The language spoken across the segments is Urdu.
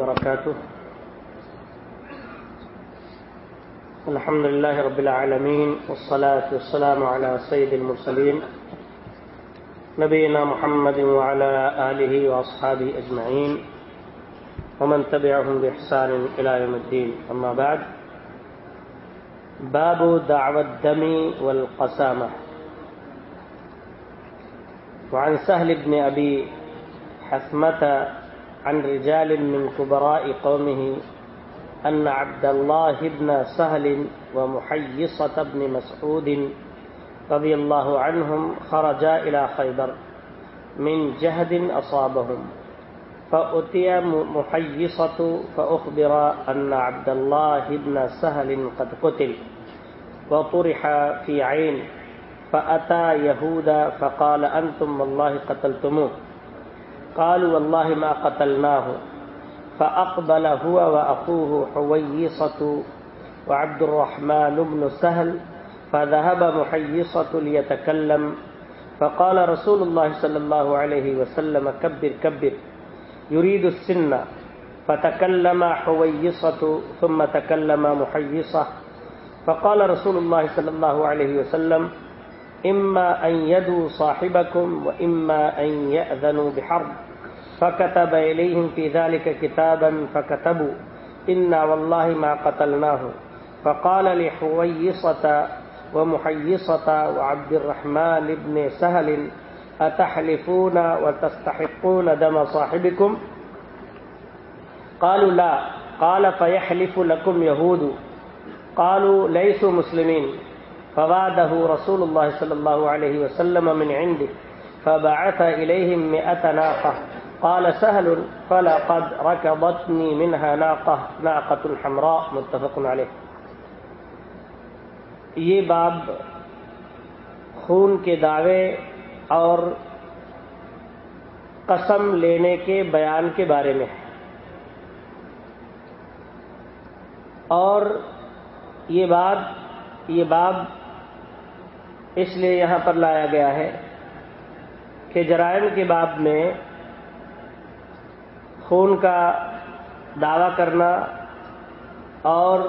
وبركاته. الحمد لله رب العالمين، والصلاة والسلام على سيد المرسلين، نبينا محمد وعلى آله وأصحابه أجمعين، ومن تبعهم بإحسان إلى يوم الدين، أما بعد. باب دعوى الدم والقسامة. وعن سهل بن أبي حثمة عن رجال من كبراء قومه أن عبد الله بن سهل ومحيصة بن مسعود رضي الله عنهم خرجا إلى خيبر من جهد أصابهم، فأتي محيصة فأخبر أن عبد الله بن سهل قد قتل وطرح في عين، فأتى يهودا فقال أنتم والله قتلتموه. قالوا والله ما قتلناه فأقبل هو وأخوه حويصة وعبد الرحمن بن سهل، فذهب محيصة ليتكلم، فقال رسول الله صلى الله عليه وسلم كبر كبر، يريد السن، فتكلم حويصة ثم تكلم محيصة، فقال رسول الله صلى الله عليه وسلم إما أن يدوا صاحبكم وإما أن يأذنوا بحرب. فكتب إليهم في ذلك كتابا فكتبوا إنا والله ما قتلناه فقال لحويصة ومحيصة وعبد الرحمن بن سهل أتحلفون وتستحقون دم صاحبكم قالوا لا. قال فيحلف لكم يهود قالوا ليسوا مسلمين فواده رسول الله صلى الله عليه وسلم من عنده، فبعث إليهم مئة ناقة. قال، سهل، فلقد ركضتني منها ناقة ناقة حمراء، متفق عليه. یہ باب خون کے دعوے اور قسم لینے کے بیان کے بارے میں ہے۔ اور یہ بات یہ باب اس لیے یہاں پر لایا گیا ہے کہ جرائم کے باب میں خون کا دعوی کرنا اور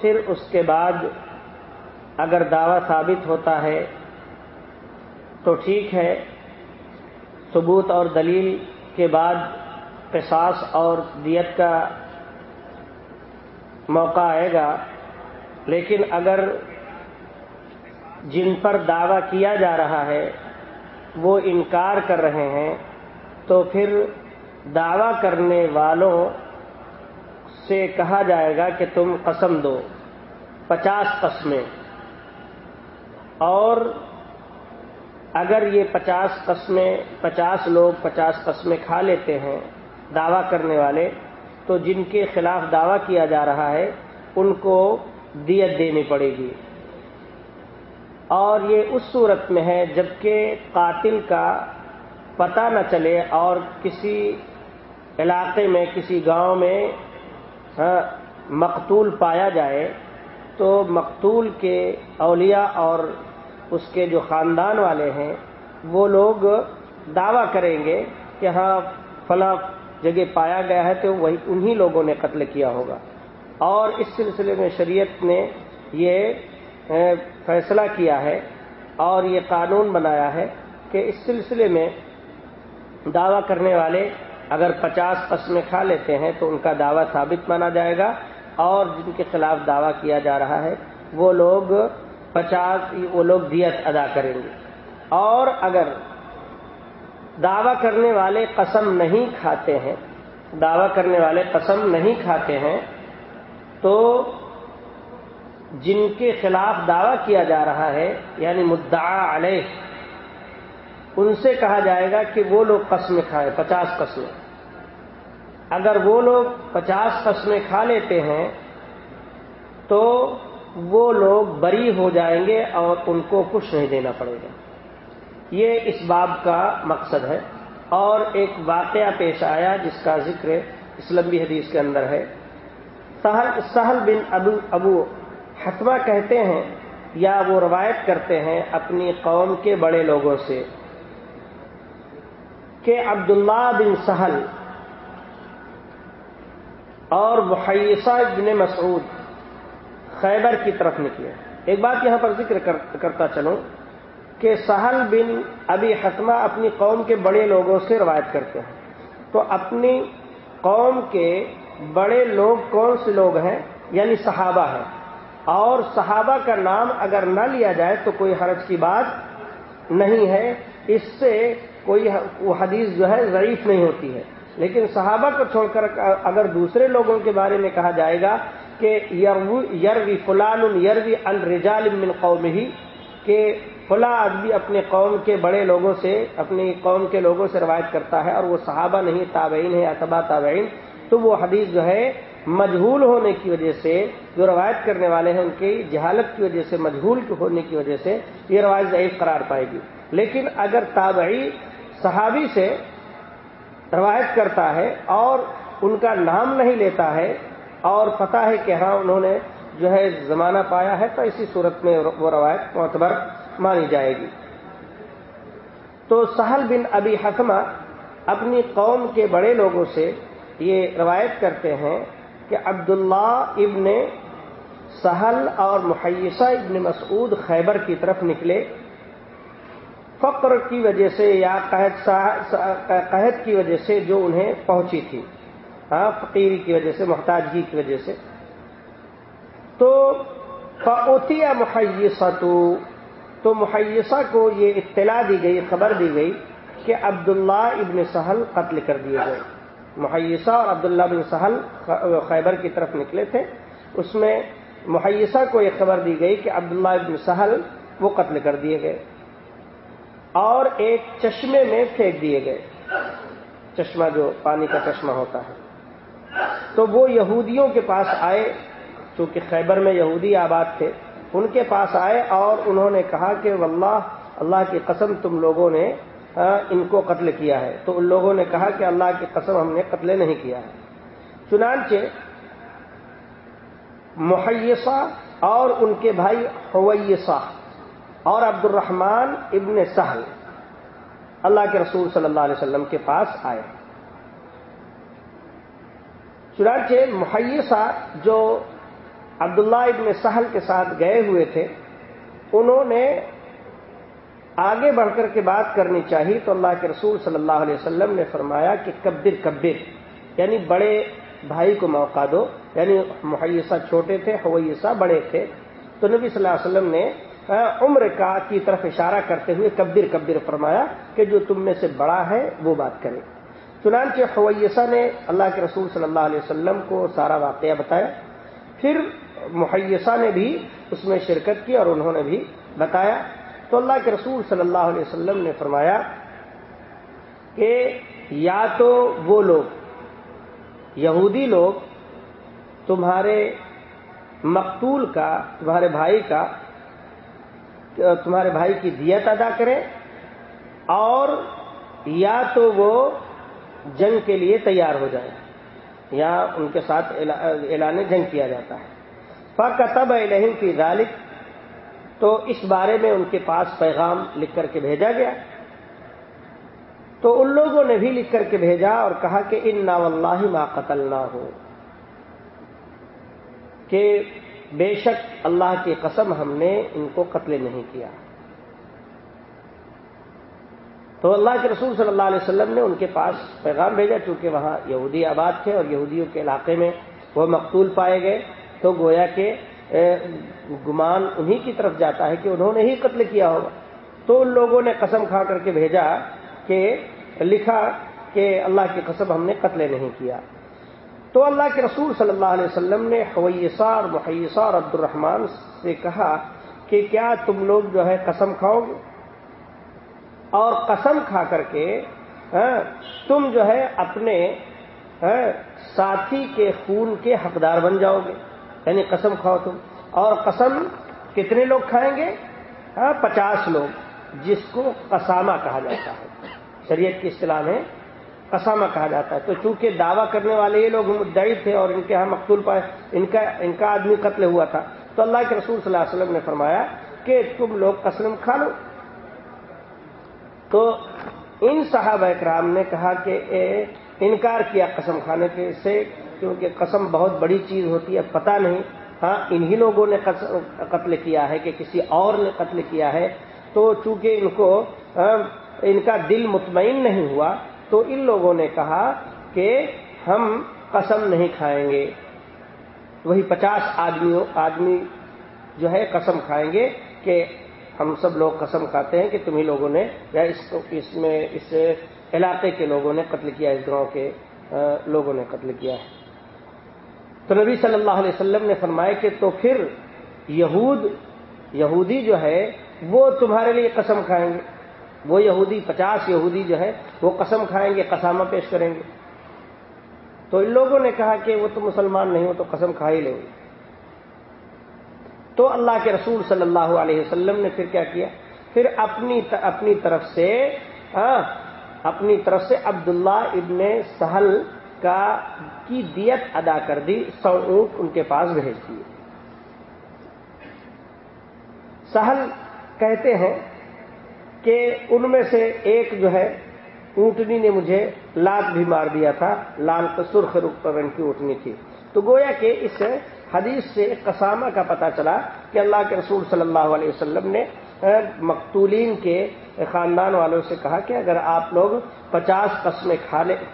پھر اس کے بعد اگر دعویٰ ثابت ہوتا ہے تو ٹھیک ہے، ثبوت اور دلیل کے بعد قصاص اور دیت کا موقع آئے گا، لیکن اگر جن پر دعویٰ کیا جا رہا ہے، وہ انکار کر رہے ہیں، تو پھر دعویٰ کرنے والوں سے کہا جائے گا کہ تم قسم دو، پچاس قسمیں۔ اور اگر یہ پچاس قسمیں، پچاس لوگ پچاس قسمیں کھا لیتے ہیں دعویٰ کرنے والے، تو جن کے خلاف دعویٰ کیا جا رہا ہے، ان کو دیت دینی پڑے گی۔ اور یہ اس صورت میں ہے جبکہ قاتل کا پتہ نہ چلے اور کسی علاقے میں، کسی گاؤں میں ہاں، مقتول پایا جائے تو مقتول کے اولیاء اور اس کے جو خاندان والے ہیں، وہ لوگ دعویٰ کریں گے کہ ہاں فلاں جگہ پایا گیا ہے تو وہی انہی لوگوں نے قتل کیا ہوگا۔ اور اس سلسلے میں شریعت نے یہ فیصلہ کیا ہے اور یہ قانون بنایا ہے کہ اس سلسلے میں دعویٰ کرنے والے اگر پچاس قسمیں کھا لیتے ہیں تو ان کا دعویٰ ثابت مانا جائے گا اور جن کے خلاف دعویٰ کیا جا رہا ہے وہ لوگ پچاس وہ لوگ دیت ادا کریں گے۔ اور اگر دعویٰ کرنے والے قسم نہیں کھاتے ہیں، دعویٰ کرنے والے قسم نہیں کھاتے ہیں، تو جن کے خلاف دعویٰ کیا جا رہا ہے یعنی مدعا علیہ، ان سے کہا جائے گا کہ وہ لوگ قسمیں کھائیں پچاس قسمیں۔ اگر وہ لوگ پچاس قسمیں کھا لیتے ہیں، تو وہ لوگ بری ہو جائیں گے اور ان کو کچھ نہیں دینا پڑے گا۔ یہ اس باب کا مقصد ہے۔ اور ایک واقعہ پیش آیا جس کا ذکر اس لمبی حدیث کے اندر ہے۔ سہل بن ابو ابو حتمہ کہتے ہیں یا وہ روایت کرتے ہیں اپنی قوم کے بڑے لوگوں سے کہ عبداللہ بن سہل اور محیثہ ابن مسعود خیبر کی طرف نکلے ایک بات یہاں پر ذکر کرتا چلوں کہ سہل بن ابی حتمہ اپنی قوم کے بڑے لوگوں سے روایت کرتے ہیں۔ تو اپنی قوم کے بڑے لوگ کون سے لوگ ہیں؟ یعنی صحابہ ہیں۔ اور صحابہ کا نام اگر نہ لیا جائے تو کوئی حرج کی بات نہیں ہے۔ اس سے کوئی وہ حدیث جو ہے ضعیف نہیں ہوتی ہے۔ لیکن صحابہ کو چھوڑ کر اگر دوسرے لوگوں کے بارے میں کہا جائے گا کہ یروی فلان یروی الرجال من قوم ہی کہ فلاں آدمی اپنے قوم کے بڑے لوگوں سے، اپنی قوم کے لوگوں سے روایت کرتا ہے اور وہ صحابہ نہیں، تابعین ہے اتبا تابعین، تو وہ حدیث جو ہے مجہول ہونے کی وجہ سے، جو روایت کرنے والے ہیں ان کی جہالت کی وجہ سے، مجہول ہونے کی وجہ سے یہ روایت ضعیف قرار پائے گی۔ لیکن اگر تابعی صحابی سے روایت کرتا ہے اور ان کا نام نہیں لیتا ہے اور پتا ہے کہ ہاں انہوں نے جو ہے زمانہ پایا ہے، تو اسی صورت میں وہ روایت معتبر مانی جائے گی۔ تو سہل بن ابی حکمہ اپنی قوم کے بڑے لوگوں سے یہ روایت کرتے ہیں کہ عبداللہ ابن سہل اور محیثہ ابن مسعود خیبر کی طرف نکلے۔ فقر کی وجہ سے یا قحط کی وجہ سے جو انہیں پہنچی تھی۔ ہاں فقیری کی وجہ سے محتاجگی کی وجہ سے۔ تو فوتیا محیثہ تو محیثہ کو یہ اطلاع دی گئی، خبر دی گئی کہ عبداللہ ابن سہل قتل کر دیے گئے۔ محیثہ اور عبداللہ بن سہل خیبر کی طرف نکلے تھے۔ اس میں محیثہ کو یہ خبر دی گئی کہ عبداللہ ابن سہل وہ قتل کر دیے گئے اور ایک چشمے میں پھینک دیے گئے۔ چشمہ جو پانی کا چشمہ ہوتا ہے۔ تو وہ یہودیوں کے پاس آئے، چونکہ خیبر میں یہودی آباد تھے، ان کے پاس آئے اور انہوں نے کہا کہ واللہ، اللہ کی قسم تم لوگوں نے ہاں، ان کو قتل کیا ہے۔ تو ان لوگوں نے کہا کہ اللہ کی قسم ہم نے قتل نہیں کیا ہے۔ چنانچہ محیثہ اور ان کے بھائی حویسہ اور عبد الرحمان ابن سہل اللہ کے رسول صلی اللہ علیہ وسلم کے پاس آئے۔ چنانچہ محیثہ جو عبداللہ ابن سہل کے ساتھ گئے ہوئے تھے، انہوں نے آگے بڑھ کر کے بات کرنی چاہیے تو اللہ کے رسول صلی اللہ علیہ وسلم نے فرمایا کہ کبر کبر یعنی بڑے بھائی کو موقع دو یعنی محیثہ چھوٹے تھے حویسہ بڑے تھے۔ تو نبی صلی اللہ علیہ وسلم نے عمر کا کی طرف اشارہ کرتے ہوئے کبر کبر فرمایا کہ جو تم میں سے بڑا ہے، وہ بات کرے۔ چنانچہ حویسہ نے اللہ کے رسول صلی اللہ علیہ وسلم کو سارا واقعہ بتایا۔ پھر محیثہ نے بھی اس میں شرکت کی اور انہوں نے بھی بتایا۔ تو اللہ کے رسول صلی اللہ علیہ وسلم نے فرمایا کہ یا تو وہ لوگ، یہودی لوگ، تمہارے مقتول کا، تمہارے بھائی کا، تمہارے بھائی کی دیت ادا کریں اور یا تو وہ جنگ کے لیے تیار ہو جائیں، یا ان کے ساتھ اعلان جنگ کیا جاتا ہے۔ فقب الہم کی ذالک تو اس بارے میں ان کے پاس پیغام لکھ کر کے بھیجا گیا۔ تو ان لوگوں نے بھی لکھ کر کے بھیجا اور کہا کہ ان نا اللہ ما قتل نہ ہو کہ بے شک اللہ کی قسم ہم نے ان کو قتل نہیں کیا۔ تو اللہ کے رسول صلی اللہ علیہ وسلم نے ان کے پاس پیغام بھیجا چونکہ وہاں یہودی آباد تھے اور یہودیوں کے علاقے میں وہ مقتول پائے گئے۔ تو گویا کہ گمان انہی کی طرف جاتا ہے کہ انہوں نے ہی قتل کیا ہوگا۔ تو ان لوگوں نے قسم کھا کر کے بھیجا کہ، لکھا کہ اللہ کی قسم ہم نے قتل نہیں کیا۔ تو اللہ کے رسول صلی اللہ علیہ وسلم نے حویسہ اور محیثہ اور عبد الرحمان سے کہا کہ کیا تم لوگ جو ہے قسم کھاؤ گے؟ اور قسم کھا کر کے ہاں، تم جو ہے اپنے ہاں، ساتھی کے خون کے حقدار بن جاؤ گے۔ یعنی قسم کھاؤ تم۔ اور قسم کتنے لوگ کھائیں گے؟ ہاں پچاس لوگ، جس کو قسامہ کہا جاتا ہے۔ شریعت کی اصطلاح میں قسامہ کہا جاتا ہے۔ تو چونکہ دعویٰ کرنے والے یہ لوگ مدعی تھے اور ان کے یہاں مقتول پائے، ان کا ان کا آدمی قتل ہوا تھا۔ تو اللہ کے رسول صلی اللہ علیہ وسلم نے فرمایا کہ تم لوگ قسم کھا لو۔ تو ان صحابہ اکرام نے کہا کہ انکار کیا قسم کھانے کے سے۔ کیونکہ قسم بہت بڑی چیز ہوتی ہے، پتہ نہیں۔ ہاں انہی لوگوں نے قتل کیا ہے کہ کسی اور نے قتل کیا ہے۔ تو چونکہ ان کو ہاں، ان کا دل مطمئن نہیں ہوا، تو ان لوگوں نے کہا کہ ہم قسم نہیں کھائیں گے۔ وہی پچاس آدمیوں، آدمی جو ہے، قسم کھائیں گے کہ ہم سب لوگ قسم کھاتے ہیں کہ تمہیں لوگوں نے، یا اس اس میں، اس علاقے کے لوگوں نے قتل کیا، اس گاؤں کے لوگوں نے قتل کیا ہے۔ تو نبی صلی اللہ علیہ وسلم نے فرمایا کہ تو پھر یہود یہودی جو ہے وہ تمہارے لیے قسم کھائیں گے۔ وہ یہودی پچاس یہودی جو ہے وہ قسم کھائیں گے، قسامہ پیش کریں گے۔ تو ان لوگوں نے کہا کہ وہ تو مسلمان نہیں ہو تو قسم کھا ہی لیں گے۔ تو اللہ کے رسول صلی اللہ علیہ وسلم نے پھر کیا کیا؟ پھر اپنی اپنی طرف سے ہاں، اپنی طرف سے عبداللہ ابن سہل کا کی دیت ادا کر دی، سو اونٹ ان کے پاس بھیج دیے۔ سہل کہتے ہیں کہ ان میں سے ایک جو ہے، اونٹنی نے مجھے لات بھی مار دیا تھا، لال سرخ رنگ کی اونٹنی تھی۔ تو گویا کہ اس حدیث سے قسامہ کا پتہ چلا کہ اللہ کے رسول صلی اللہ علیہ وسلم نے مقتولین کے خاندان والوں سے کہا کہ اگر آپ لوگ پچاس قسمیں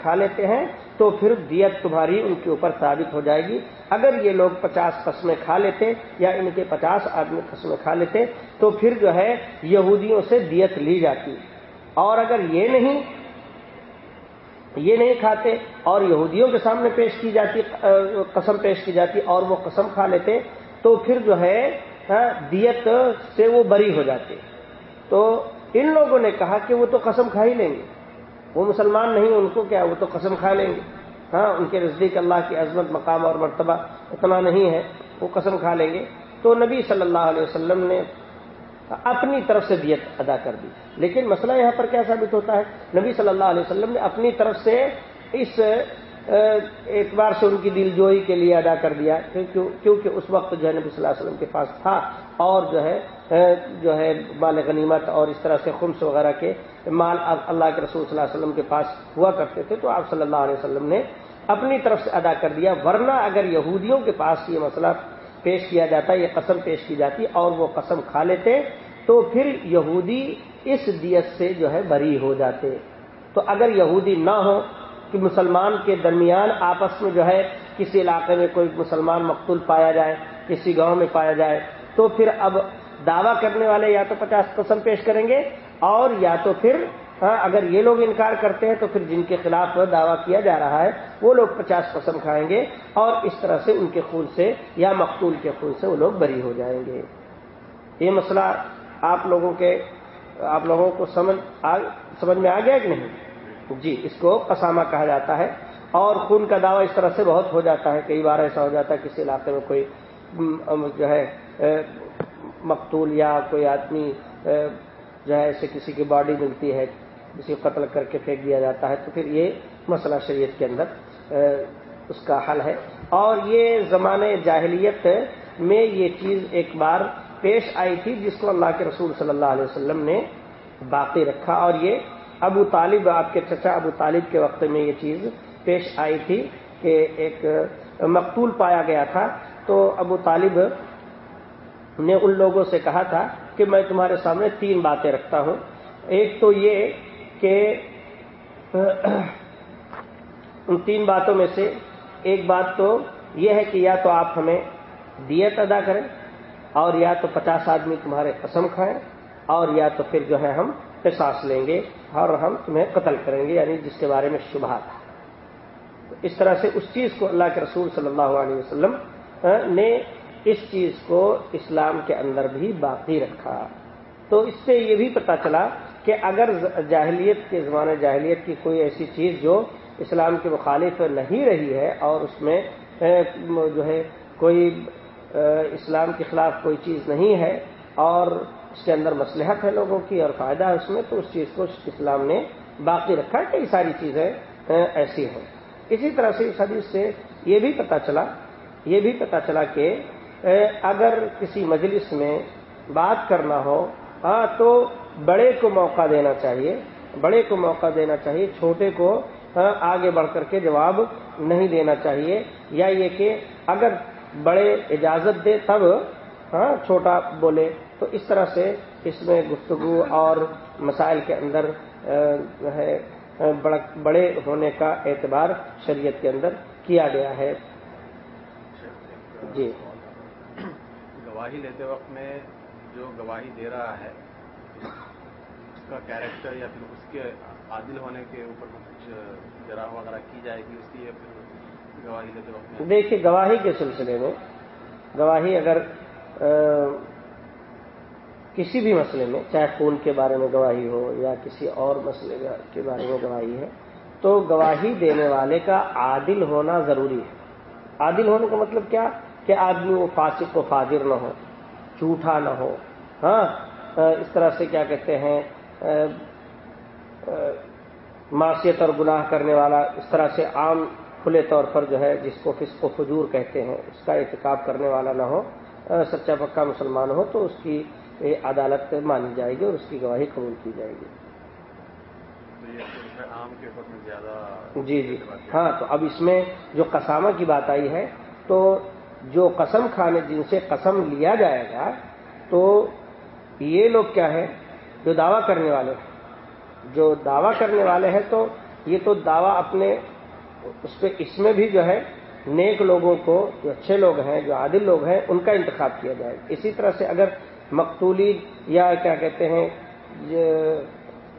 کھا لیتے ہیں تو پھر دیت تمہاری ان کے اوپر ثابت ہو جائے گی۔ اگر یہ لوگ پچاس قسمیں کھا لیتے یا ان کے پچاس آدمی قسمیں کھا لیتے تو پھر جو ہے یہودیوں سے دیت لی جاتی۔ اور اگر یہ نہیں یہ نہیں کھاتے اور یہودیوں کے سامنے پیش کی جاتی، قسم پیش کی جاتی اور وہ قسم کھا لیتے تو پھر جو ہے دیت سے وہ بری ہو جاتے تو ان لوگوں نے کہا کہ وہ تو قسم کھا ہی لیں گے۔ وہ مسلمان نہیں، ان کو کیا؟ وہ تو قسم کھا لیں گے۔ ہاں ان کے نزدیک اللہ کی عظمت، مقام اور مرتبہ اتنا نہیں ہے، وہ قسم کھا لیں گے۔ تو نبی صلی اللہ علیہ وسلم نے اپنی طرف سے دیت ادا کر دی۔ لیکن مسئلہ یہاں پر کیا ثابت ہوتا ہے؟ نبی صلی اللہ علیہ وسلم نے اپنی طرف سے اس اعتبار سے ان کی دل جوئی کے لیے ادا کر دیا، کیونکہ اس وقت جو ہے نبی صلی اللہ علیہ وسلم کے پاس تھا، اور جو ہے جو ہے مال غنیمت اور اس طرح سے خمس وغیرہ کے مال اللہ کے رسول صلی اللہ علیہ وسلم کے پاس ہوا کرتے تھے، تو آپ صلی اللہ علیہ وسلم نے اپنی طرف سے ادا کر دیا۔ ورنہ اگر یہودیوں کے پاس یہ مسئلہ پیش کیا جاتا، یہ قسم پیش کی جاتی اور وہ قسم کھا لیتے، تو پھر یہودی اس دیت سے جو ہے بری ہو جاتے۔ تو اگر یہودی نہ ہو کہ مسلمان کے درمیان آپس میں جو ہے کسی علاقے میں کوئی مسلمان مقتول پایا جائے، کسی گاؤں میں پایا جائے، تو پھر اب دعویٰ کرنے والے یا تو پچاس قسم پیش کریں گے اور یا تو پھر ہاں، اگر یہ لوگ انکار کرتے ہیں تو پھر جن کے خلاف دعویٰ کیا جا رہا ہے، وہ لوگ پچاس قسم کھائیں گے اور اس طرح سے ان کے خون سے یا مقتول کے خون سے وہ لوگ بری ہو جائیں گے۔ یہ مسئلہ آپ لوگوں کے، آپ لوگوں کو سمجھ سمجھ میں آ گیا کہ نہیں؟ جی اس کو قسامہ کہا جاتا ہے اور خون کا دعویٰ اس طرح سے بہت ہو جاتا ہے، کئی بار ایسا ہو جاتا ہے، کسی علاقے میں کوئی جو ہے مقتول یا کوئی آدمی جو ہے، ایسے کسی کی باڈی ملتی ہے کسی قتل کر کے پھینک دیا جاتا ہے، تو پھر یہ مسئلہ شریعت کے اندر اس کا حل ہے۔ اور یہ زمانے جاہلیت میں یہ چیز ایک بار پیش آئی تھی، جس کو اللہ کے رسول صلی اللہ علیہ وسلم نے باقی رکھا اور یہ ابو طالب، آپ کے چچا ابو طالب کے وقت میں یہ چیز پیش آئی تھی کہ ایک مقتول پایا گیا تھا۔ تو ابو طالب نے ان لوگوں سے کہا تھا کہ میں تمہارے سامنے تین باتیں رکھتا ہوں۔ ایک تو یہ کہ ان تین باتوں میں سے ایک بات تو یہ ہے کہ یا تو آپ ہمیں دیت ادا کریں اور یا تو پچاس آدمی تمہارے قسم کھائیں اور یا تو پھر جو ہے ہم احساس لیں گے اور ہم تمہیں قتل کریں گے یعنی جس کے بارے میں شبہ تھا۔ اس طرح سے اس چیز کو اللہ کے رسول صلی اللہ علیہ وسلم نے اس چیز کو اسلام کے اندر بھی باقی رکھا۔ تو اس سے یہ بھی پتا چلا کہ اگر جاہلیت کے زمانے جاہلیت کی کوئی ایسی چیز جو اسلام کے مخالف نہیں رہی ہے اور اس میں جو ہے، کوئی اسلام کے خلاف کوئی چیز نہیں ہے اور اس کے اندر مسلحت ہے لوگوں کی اور فائدہ ہے اس میں، تو اس چیز کو اسلام نے باقی رکھا کئی ساری چیزیں ایسی ہیں اسی طرح سے اس حدیث سے یہ بھی پتا چلا، یہ بھی پتا چلا کہ اگر کسی مجلس میں بات کرنا ہو ہاں تو بڑے کو موقع دینا چاہیے، بڑے کو موقع دینا چاہیے، چھوٹے کو آگے بڑھ کر کے جواب نہیں دینا چاہیے۔ یا یہ کہ اگر بڑے اجازت دے تب ہاں چھوٹا بولے۔ تو اس طرح سے اس میں گفتگو اور مسائل کے اندر ہے بڑے ہونے کا اعتبار شریعت کے اندر کیا گیا ہے۔ جی۔ گواہی لیتے وقت میں جو گواہی دے رہا ہے اس کا کیریکٹر یا پھر اس کے عادل ہونے کے اوپر کچھ جرا وغیرہ کی جائے گی اس کی یا پھر گواہی لیتے وقت دیکھیے گواہی کے سلسلے میں گواہی اگر کسی بھی مسئلے میں، چاہے خون کے بارے میں گواہی ہو یا کسی اور مسئلے کے بارے میں گواہی ہے، تو گواہی دینے والے کا عادل ہونا ضروری ہے۔ عادل ہونے کا مطلب کیا؟ کہ آدمی وہ فاسق و فاضر نہ ہو، جھوٹا نہ ہو۔ ہاں اس طرح سے کیا کہتے ہیں معاشیت اور گناہ کرنے والا اس طرح سے عام کھلے طور پر جو ہے، جس کو فسق و فجور کہتے ہیں، اس کا احتکاب کرنے والا نہ ہو سچا پکا مسلمان ہو، تو اس کی عدالت مانی جائے گی اور اس کی گواہی قبول کی جائے گی۔ جی جی۔ ہاں تو اب اس میں جو قسامہ کی بات آئی ہے تو جو قسم کھانے جن سے قسم لیا جائے گا تو یہ لوگ کیا ہے جو دعویٰ کرنے والے ہیں۔ جو دعویٰ کرنے والے ہیں تو یہ تو دعویٰ اپنے اس پہ اس میں بھی جو ہے نیک لوگوں کو جو اچھے لوگ ہیں جو عادل لوگ ہیں ان کا انتخاب کیا جائے۔ اسی طرح سے اگر مقتولی یا کیا کہتے ہیں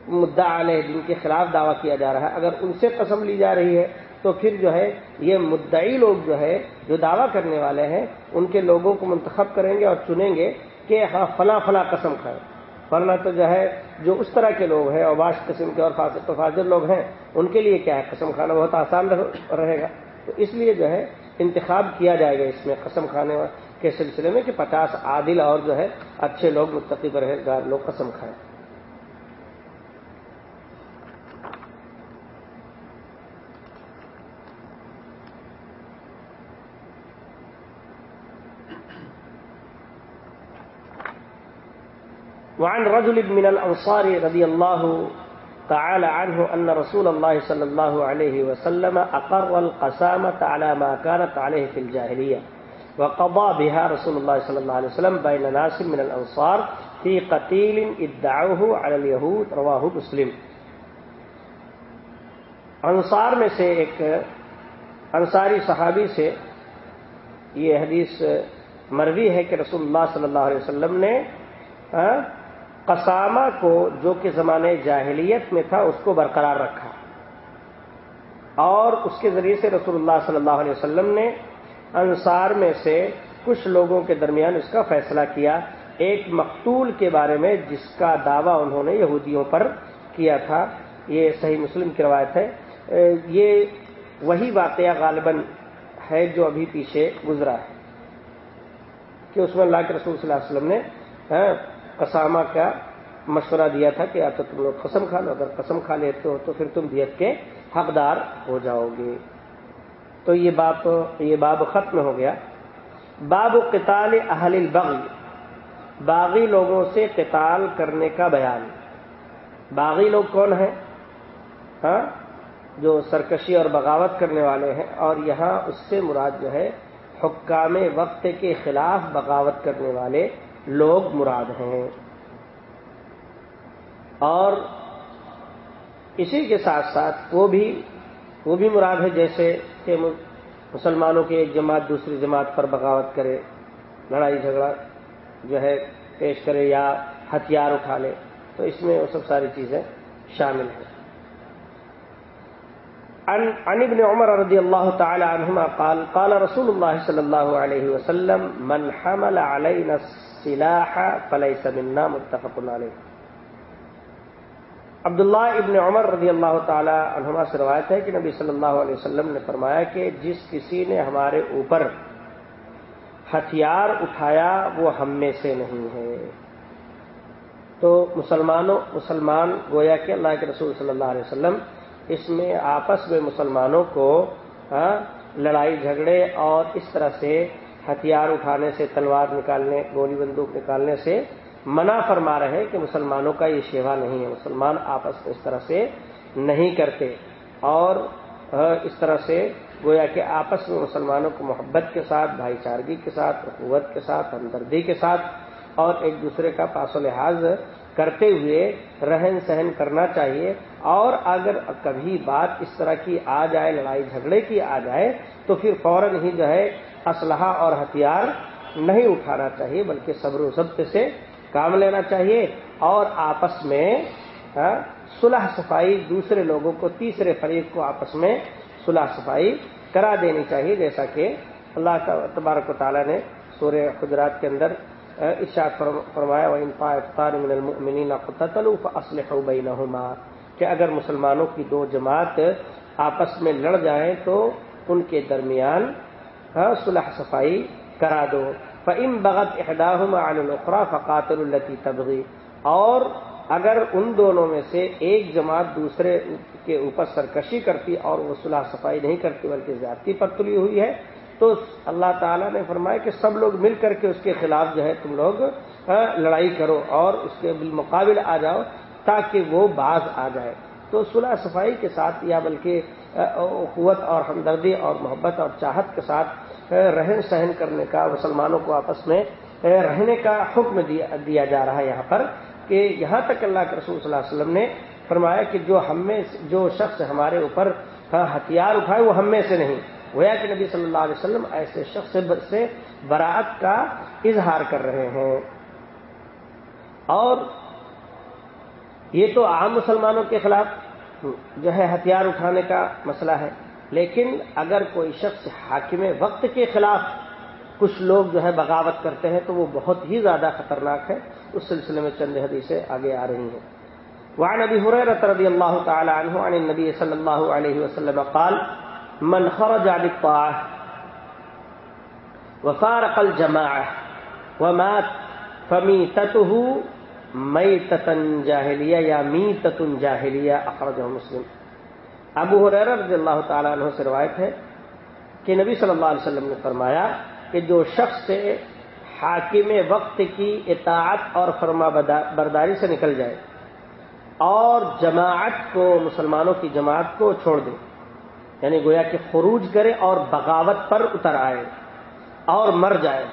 مدعا علیہ جن کے خلاف دعویٰ کیا جا رہا ہے، اگر ان سے قسم لی جا رہی ہے تو پھر جو ہے، یہ مدعی لوگ جو ہے، جو دعویٰ کرنے والے ہیں، ان کے لوگوں کو منتخب کریں گے اور چنیں گے کہ ہاں فلاں فلاں قسم کھائیں ورنہ تو جو ہے، جو اس طرح کے لوگ ہیں، اوباش قسم کے اور فاصل فاضر لوگ ہیں، ان کے لیے کیا ہے؟ قسم کھانا بہت آسان رہے گا۔ تو اس لیے جو ہے، انتخاب کیا جائے گا اس میں قسم کھانے کے سلسلے میں کہ پچاس عادل اور جو ہے اچھے لوگ متقی پرہیزگار لوگ قسم کھائیں۔ وعن رجل من الأنصار رضي الله تعالى عنه أن رسول الله صلى الله عليه وسلم أقر القسامة على ما كانت عليه في الجاهلية. وقضى بها رسول الله صلى الله عليه وسلم بين ناس من الأنصار في قتيل ادعوه على اليهود، رواه مسلم. انصار میں سے ایک انصاری صحابی سے یہ حدیث مروی ہے کہ رسول اللہ صلی اللہ علیہ وسلم نے قسامہ کو جو کہ زمانے جاہلیت میں تھا اس کو برقرار رکھا۔ اور اس کے ذریعے سے رسول اللہ صلی اللہ علیہ وسلم نے انصار میں سے کچھ لوگوں کے درمیان اس کا فیصلہ کیا۔ ایک مقتول کے بارے میں جس کا دعویٰ انہوں نے یہودیوں پر کیا تھا یہ صحیح مسلم کی روایت ہے۔ یہ وہی واقعہ غالباً ہے جو ابھی پیچھے گزرا ہے کہ اس میں اللہ کے رسول صلی اللہ علیہ وسلم نے ہاں، قسامہ کا مشورہ دیا تھا کہ یا تو تم لوگ قسم کھا لو اگر قسم کھا لیتے ہو تو پھر تم دیت کے حقدار ہو جاؤ گے۔ تو یہ باپ، یہ باب ختم ہو گیا۔ باب قتال اہل البغی۔ باغی لوگوں سے قتال کرنے کا بیان۔ باغی لوگ کون ہیں؟ ہاں؟ جو سرکشی اور بغاوت کرنے والے ہیں اور یہاں اس سے مراد جو ہے، حکام وقت کے خلاف بغاوت کرنے والے لوگ مراد ہیں۔ اور اسی کے ساتھ ساتھ وہ بھی وہ بھی مراد ہے جیسے کہ مسلمانوں کی ایک جماعت دوسری جماعت پر بغاوت کرے، لڑائی جھگڑا جو ہے پیش کرے یا ہتھیار اٹھا لے، تو اس میں وہ سب ساری چیزیں شامل ہیں۔ عن ابن عمر رضی اللہ تعالی عنہما قال قال رسول اللہ صلی اللہ علیہ وسلم، من حمل علینا السلاح فلیس منا متفق علیہ۔ عبداللہ ابن عمر رضی اللہ تعالی عنہما سے روایت ہے کہ نبی صلی اللہ علیہ وسلم نے فرمایا کہ جس کسی نے ہمارے اوپر ہتھیار اٹھایا، وہ ہم میں سے نہیں ہے۔ تو مسلمانوں، مسلمان، گویا کہ اللہ کے رسول صلی اللہ علیہ وسلم اس میں آپس میں مسلمانوں کو ہاں، لڑائی، جھگڑے اور اس طرح سے ہتھیار اٹھانے سے، تلوار نکالنے، گولی بندوق نکالنے سے منع فرما رہے کہ مسلمانوں کا یہ شیوا نہیں ہے۔ مسلمان آپس میں اس طرح سے نہیں کرتے۔ اور اس طرح سے گویا کہ آپس میں مسلمانوں کو محبت کے ساتھ، بھائی چارگی کے ساتھ قوت کے ساتھ، ہمدردی کے ساتھ اور ایک دوسرے کا پاس و لحاظ کرتے ہوئے رہن سہن کرنا چاہیے۔ اور اگر کبھی بات اس طرح کی آ جائے، لڑائی جھگڑے کی آ جائے، تو پھر فوراً ہی جو ہے اسلحہ اور ہتھیار نہیں اٹھانا چاہیے، بلکہ صبر و ضبط سے کام لینا چاہیے اور آپس میں ہاں، صلح صفائی دوسرے لوگوں کو، تیسرے فریق کو آپس میں صلح صفائی کرا دینی چاہیے، جیسا کہ اللہ تبارک و تعالیٰ نے سورہ خجرات کے اندر اشاعت فرمایا و انفاطار من المؤمنین قتلوا فاصلحوا بینہما کہ اگر مسلمانوں کی دو جماعت آپس میں لڑ جائیں تو ان کے درمیان صلح صفائی کرا دو۔ فعم بغت احداہما عن الاخرى فقاتل التي تبغي۔ اور اگر ان دونوں میں سے ایک جماعت دوسرے کے اوپر سرکشی کرتی اور وہ صلح صفائی نہیں کرتی بلکہ زیادتی پر تلی ہوئی ہے، تو اللہ تعالیٰ نے فرمایا کہ سب لوگ مل کر کے اس کے خلاف جو ہے تم لوگ لڑائی کرو اور اس کے بالمقابل آ جاؤ تاکہ وہ باز آ جائے۔ تو صلح صفائی کے ساتھ یا بلکہ قوت اور ہمدردی اور محبت اور چاہت کے ساتھ رہن سہن کرنے کا، مسلمانوں کو آپس میں رہنے کا حکم دیا جا رہا ہے یہاں پر کہ یہاں تک اللہ کے رسول صلی اللہ علیہ وسلم نے فرمایا کہ جو ہم میں جو شخص ہمارے اوپر ہاں، ہتھیار اٹھائے، وہ ہم میں سے نہیں۔ گویا کہ نبی صلی اللہ علیہ وسلم ایسے شخص سے براعت کا اظہار کر رہے ہیں۔ اور یہ تو عام مسلمانوں کے خلاف جو ہے ہتھیار اٹھانے کا مسئلہ ہے۔ لیکن اگر کوئی شخص حاکم وقت کے خلاف کچھ لوگ جو ہے بغاوت کرتے ہیں تو وہ بہت ہی زیادہ خطرناک ہے۔ اس سلسلے میں چند حدیثیں آگے آ رہی ہیں۔ وعن ابي هريره رضي الله تعالى عنه عن النبي صلى الله عليه وسلم قال، من خرج عن الطاعه وفارق الجماعه ومات فميتته میتة جاہلیہ یا میتة جاہلیہ، اخرجہ مسلم۔ ابو حریر رضی اللہ تعالیٰ عنہ سے روایت ہے کہ نبی صلی اللہ علیہ وسلم نے فرمایا کہ جو شخص سے حاکم وقت کی اطاعت اور فرما برداری سے نکل جائے اور جماعت کو، مسلمانوں کی جماعت کو چھوڑ دے یعنی گویا کہ خروج کرے اور بغاوت پر اتر آئے اور مر جائے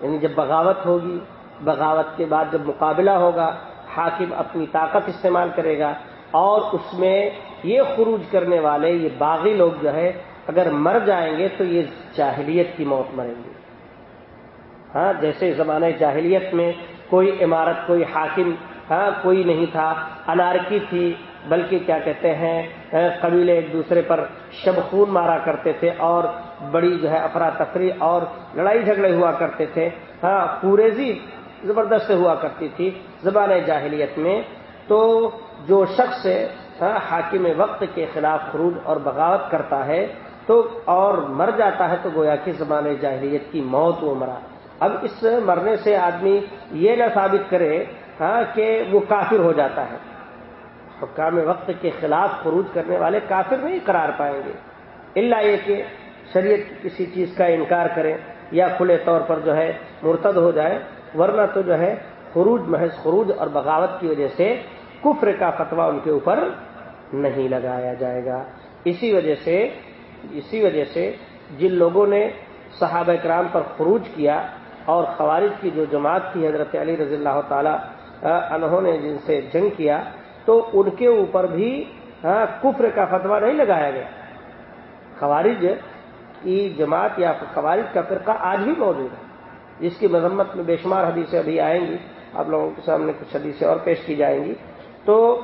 یعنی جب بغاوت ہوگی، بغاوت کے بعد جب مقابلہ ہوگا، حاکم اپنی طاقت استعمال کرے گا اور اس میں یہ خروج کرنے والے، یہ باغی لوگ جو ہے اگر مر جائیں گے تو یہ جاہلیت کی موت مریں گے۔ ہاں جیسے زمانہ جاہلیت میں کوئی عمارت، کوئی حاکم ہاں کوئی نہیں تھا، انارکی تھی، بلکہ کیا کہتے ہیں ہاں، قبیلے ایک دوسرے پر شب خون مارا کرتے تھے اور بڑی جو ہے افراتفری اور لڑائی جھگڑے ہوا کرتے تھے۔ ہاں پوریزی زبردست ہوا کرتی تھی زبان جاہلیت میں۔ تو جو شخص حاکم وقت کے خلاف خروج اور بغاوت کرتا ہے تو اور مر جاتا ہے تو گویا کہ زبان جاہلیت کی موت وہ مرا۔ اب اس مرنے سے آدمی یہ نہ ثابت کرے ہاں کہ وہ کافر ہو جاتا ہے۔ حکام وقت کے خلاف خروج کرنے والے کافر نہیں قرار پائیں گے۔ اللہ یہ کہ شریعت کسی چیز کا انکار کرے یا کھلے طور پر جو ہے مرتد ہو جائے، ورنہ تو جو ہے خروج محض خروج اور بغاوت کی وجہ سے کفر کا فتویٰ ان کے اوپر نہیں لگایا جائے گا۔ اسی وجہ سے، اسی وجہ سے جن لوگوں نے صحابہ کرام پر خروج کیا اور خوارج کی جو جماعت تھی، حضرت علی رضی اللہ تعالی انہوں نے جن سے جنگ کیا، تو ان کے اوپر بھی کفر کا فتویٰ نہیں لگایا گیا۔ خوارج کی جماعت یا خوارج کا فرقہ آج بھی موجود ہے۔ جس کی مذمت میں بے شمار حدیثیں ابھی آئیں گی۔ آپ لوگوں کے سامنے کچھ حدیثیں اور پیش کی جائیں گی۔ تو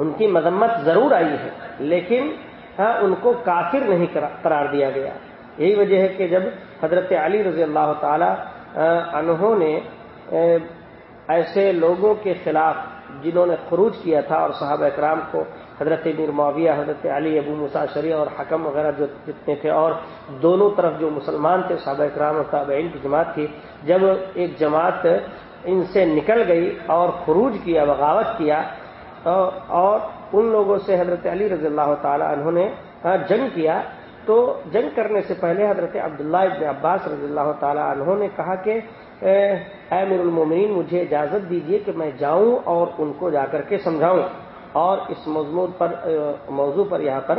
ان کی مذمت ضرور آئی ہے، لیکن ہاں ان کو کافر نہیں قرار دیا گیا۔ یہی وجہ ہے کہ جب حضرت علی رضی اللہ تعالی انہوں نے ایسے لوگوں کے خلاف جنہوں نے خروج کیا تھا اور صحابہ اکرام کو حضرت میر معاویہ، حضرت علی، ابو مساشری اور حکم وغیرہ جو جتنے تھے، اور دونوں طرف جو مسلمان تھے، صحابہ اکرام اور تابعین کی جماعت تھی، جب ایک جماعت ان سے نکل گئی اور خروج کیا، بغاوت کیا اور ان لوگوں سے حضرت علی رضی اللہ تعالی انہوں نے ہاں، جنگ کیا۔ تو جنگ کرنے سے پہلے حضرت عبداللہ ابن عباس رضی اللہ تعالی انہوں نے کہا کہ، اے میر المومنین مجھے اجازت دیجیے کہ میں جاؤں اور ان کو جا کر کے سمجھاؤں۔ اور اس موضوع پر موضوع پر یہاں پر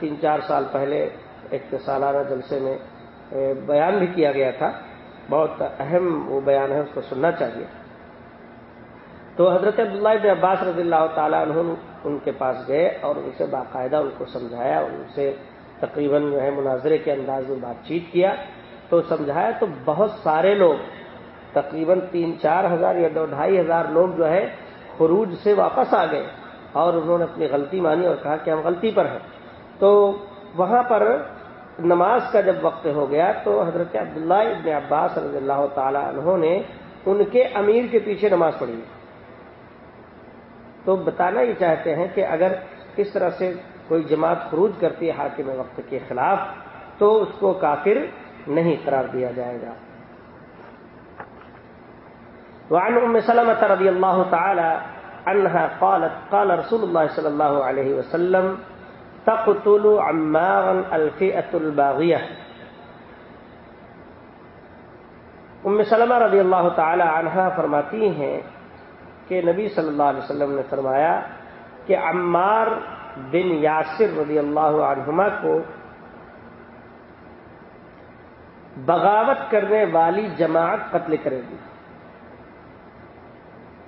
تین چار سال پہلے ایک سالانہ جلسے میں بیان بھی کیا گیا تھا۔ بہت اہم وہ بیان ہے، اس کو سننا چاہیے۔ تو حضرت عبداللہ ابن عباس رضی اللہ تعالیٰ عنہ ان کے پاس گئے اور ان سے باقاعدہ ان کو سمجھایا ان سے تقریباً جو ہے مناظرے کے انداز میں بات چیت کیا۔ تو سمجھایا تو بہت سارے لوگ، تقریباً تین چار ہزار یا دو ڈھائی ہزار لوگ جو ہے خروج سے واپس آ گئے اور انہوں نے اپنی غلطی مانی اور کہا کہ ہم غلطی پر ہیں۔ تو وہاں پر نماز کا جب وقت ہو گیا تو حضرت عبداللہ ابن عباس رضی اللہ تعالی عنہ نے ان کے امیر کے پیچھے نماز پڑھی۔ تو بتانا یہ چاہتے ہیں کہ اگر اس طرح سے کوئی جماعت خروج کرتی ہے حاکم وقت کے خلاف، تو اس کو کافر نہیں قرار دیا جائے گا۔ وعن ام سلمة رضی اللہ تعالی عنها قالت، قال رسول اللہ صلی اللہ علیہ وسلم، تقتل عمارا الفئة الباغیہ۔ ام سلمہ رضی اللہ تعالی عنہ فرماتی ہیں کہ نبی صلی اللہ علیہ وسلم نے فرمایا کہ عمار بن یاسر رضی اللہ عنہما کو بغاوت کرنے والی جماعت قتل کرے گی۔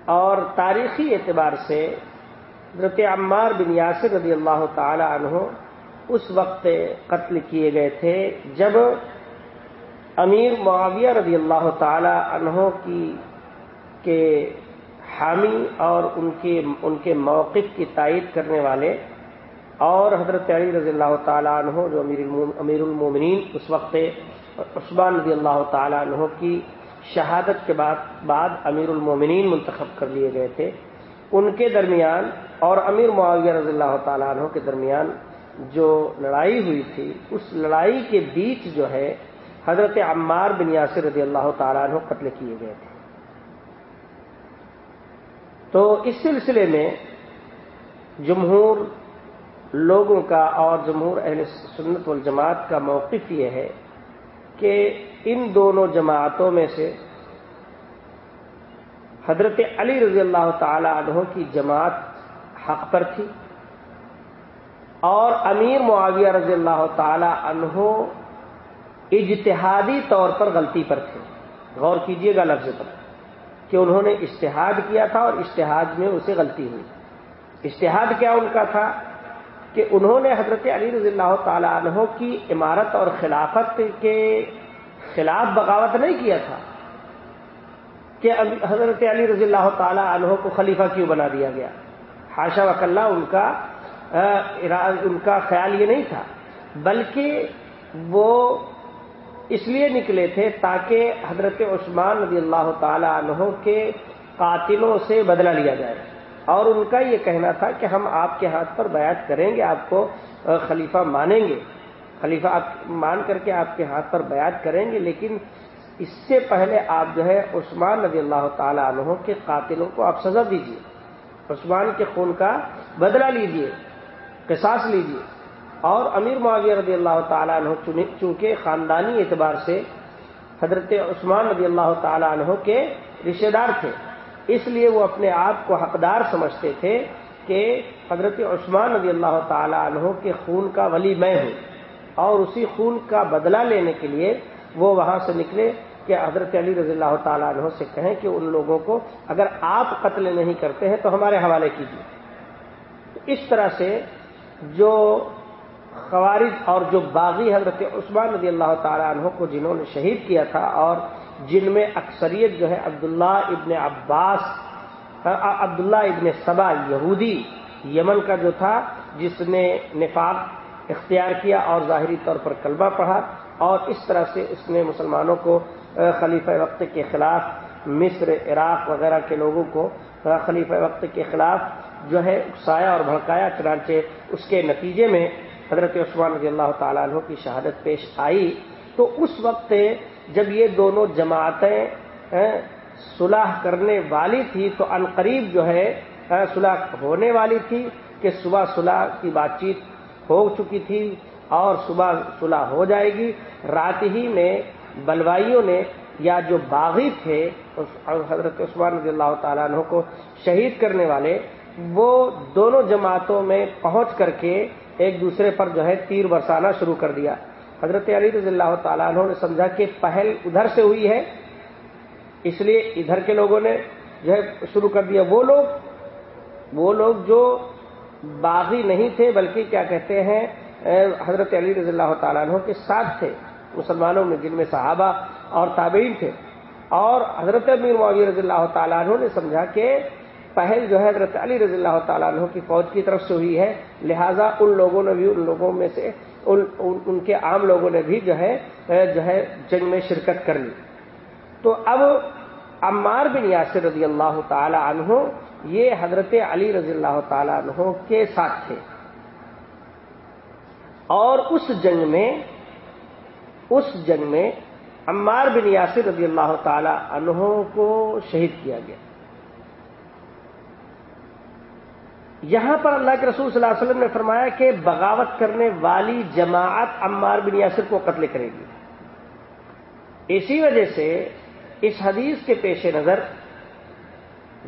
اور تاریخی اعتبار سے حضرت عمار بن یاسر رضی اللہ تعالی عنہ اس وقت قتل کیے گئے تھے جب امیر معاویہ رضی اللہ تعالی عنہ کی کے حامی اور ان کے ان کے موقف کی تائید کرنے والے اور حضرت علی رضی اللہ تعالیٰ عنہ، جو امیر المومنین اس وقت عثمان رضی اللہ تعالیٰ عنہ کی شہادت کے بعد بعد امیر المومنین منتخب کر لیے گئے تھے، ان کے درمیان اور امیر معاویہ رضی اللہ تعالیٰ عنہ کے درمیان جو لڑائی ہوئی تھی، اس لڑائی کے بیچ جو ہے، حضرت عمار بن یاسر رضی اللہ تعالیٰ عنہ قتل کیے گئے تھے۔ تو اس سلسلے میں جمہور لوگوں کا اور جمہور اہل سنت والجماعت کا موقف یہ ہے کہ ان دونوں جماعتوں میں سے حضرت علی رضی اللہ تعالی عنہ کی جماعت حق پر تھی اور امیر معاویہ رضی اللہ تعالی عنہ اجتہادی طور پر غلطی پر تھے۔ غور کیجیے گا لفظ پر۔ کہ انہوں نے اشتہاد کیا تھا اور اشتہاد میں اسے غلطی ہوئی اشتہاد کیا ان کا تھا؟ کہ انہوں نے حضرت علی رضی اللہ تعالی عنہ کی عمارت اور خلافت کے خلاف بغاوت نہیں کیا تھا کہ حضرت علی رضی اللہ تعالی عنہ کو خلیفہ کیوں بنا دیا گیا؟ حاشا وک اللہ ان کا ان کا خیال یہ نہیں تھا، بلکہ وہ اس لیے نکلے تھے تاکہ حضرت عثمان رضی اللہ تعالی عنہ کے قاتلوں سے بدلہ لیا جائے۔ اور ان کا یہ کہنا تھا کہ ہم آپ کے ہاتھ پر بیعت کریں گے، آپ کو خلیفہ مانیں گے۔ خلیفہ آپ، مان کر کے آپ کے ہاتھ پر بیعت کریں گے، لیکن اس سے پہلے آپ جو ہے عثمان رضی اللہ تعالی عنہ کے قاتلوں کو آپ سزا دیجیے عثمان کے خون کا بدلہ لیجیے قصاص لیجیے اور امیر معاویہ رضی اللہ تعالیٰ عنہ چونکہ خاندانی اعتبار سے حضرت عثمان رضی اللہ تعالیٰ عنہ کے رشتے دار تھے، اس لیے وہ اپنے آپ کو حقدار سمجھتے تھے کہ حضرت عثمان رضی اللہ تعالیٰ عنہ کے خون کا ولی میں ہوں۔ اور اسی خون کا بدلہ لینے کے لیے وہ وہاں سے نکلے کہ حضرت علی رضی اللہ تعالیٰ عنہ سے کہیں کہ ان لوگوں کو اگر آپ قتل نہیں کرتے ہیں تو ہمارے حوالے کیجیے اس طرح سے جو خوارج اور جو باغی حضرت عثمان رضی اللہ تعالیٰ عنہ کو جنہوں نے شہید کیا تھا اور جن میں اکثریت جو ہے عبداللہ ابن عباس عبداللہ ابن سبا یہودی یمن کا جو تھا، جس نے نفاق اختیار کیا اور ظاہری طور پر کلبہ پڑھا اور اس طرح سے اس نے مسلمانوں کو خلیفہ وقت کے خلاف مصر، عراق وغیرہ کے لوگوں کو خلیفہ وقت کے خلاف جو ہے اکسایا اور بھڑکایا، چنانچہ اس کے نتیجے میں حضرت عثمان رضی اللہ تعالیٰ عنہ کی شہادت پیش آئی تو اس وقت جب یہ دونوں جماعتیں صلح کرنے والی تھی تو عنقریب جو ہے صلح ہونے والی تھی کہ صبح صلح کی بات چیت ہو چکی تھی اور صبح صلح ہو جائے گی۔ رات ہی میں بلوائیوں نے یا جو باغی تھے حضرت عثمان رضی اللہ تعالیٰ عنہ کو شہید کرنے والے، وہ دونوں جماعتوں میں پہنچ کر کے ایک دوسرے پر جو ہے تیر برسانا شروع کر دیا۔ حضرت علی رضی اللہ تعالیٰ عنہ نے سمجھا کہ پہل ادھر سے ہوئی ہے، اس لیے ادھر کے لوگوں نے جو ہے شروع کر دیا۔ وہ لوگ وہ لوگ جو باغی نہیں تھے، بلکہ کیا کہتے ہیں حضرت علی رضی اللہ تعالیٰ عنہ کے ساتھ تھے، مسلمانوں میں، جن میں صحابہ اور تابعین تھے۔ اور حضرت امیر معاویہ رضی اللہ تعالیٰ عنہ نے سمجھا کہ پہل جو ہے حضرت علی رضی اللہ تعالیٰ عنہ کی فوج کی طرف سے ہوئی ہے۔ لہذا ان لوگوں نے بھی ان لوگوں میں سے ان, ان کے عام لوگوں نے بھی جو ہے جو ہے جنگ میں شرکت کر لی۔ تو اب عمار بن یاسر رضی اللہ تعالی عنہ یہ حضرت علی رضی اللہ تعالی عنہ کے ساتھ تھے۔ اور اس جنگ میں اس جنگ میں عمار بن یاسر رضی اللہ تعالی عنہ کو شہید کیا گیا۔ یہاں پر اللہ کے رسول صلی اللہ علیہ وسلم نے فرمایا کہ بغاوت کرنے والی جماعت عمار بن یاسر کو قتل کرے گی۔ اسی وجہ سے اس حدیث کے پیش نظر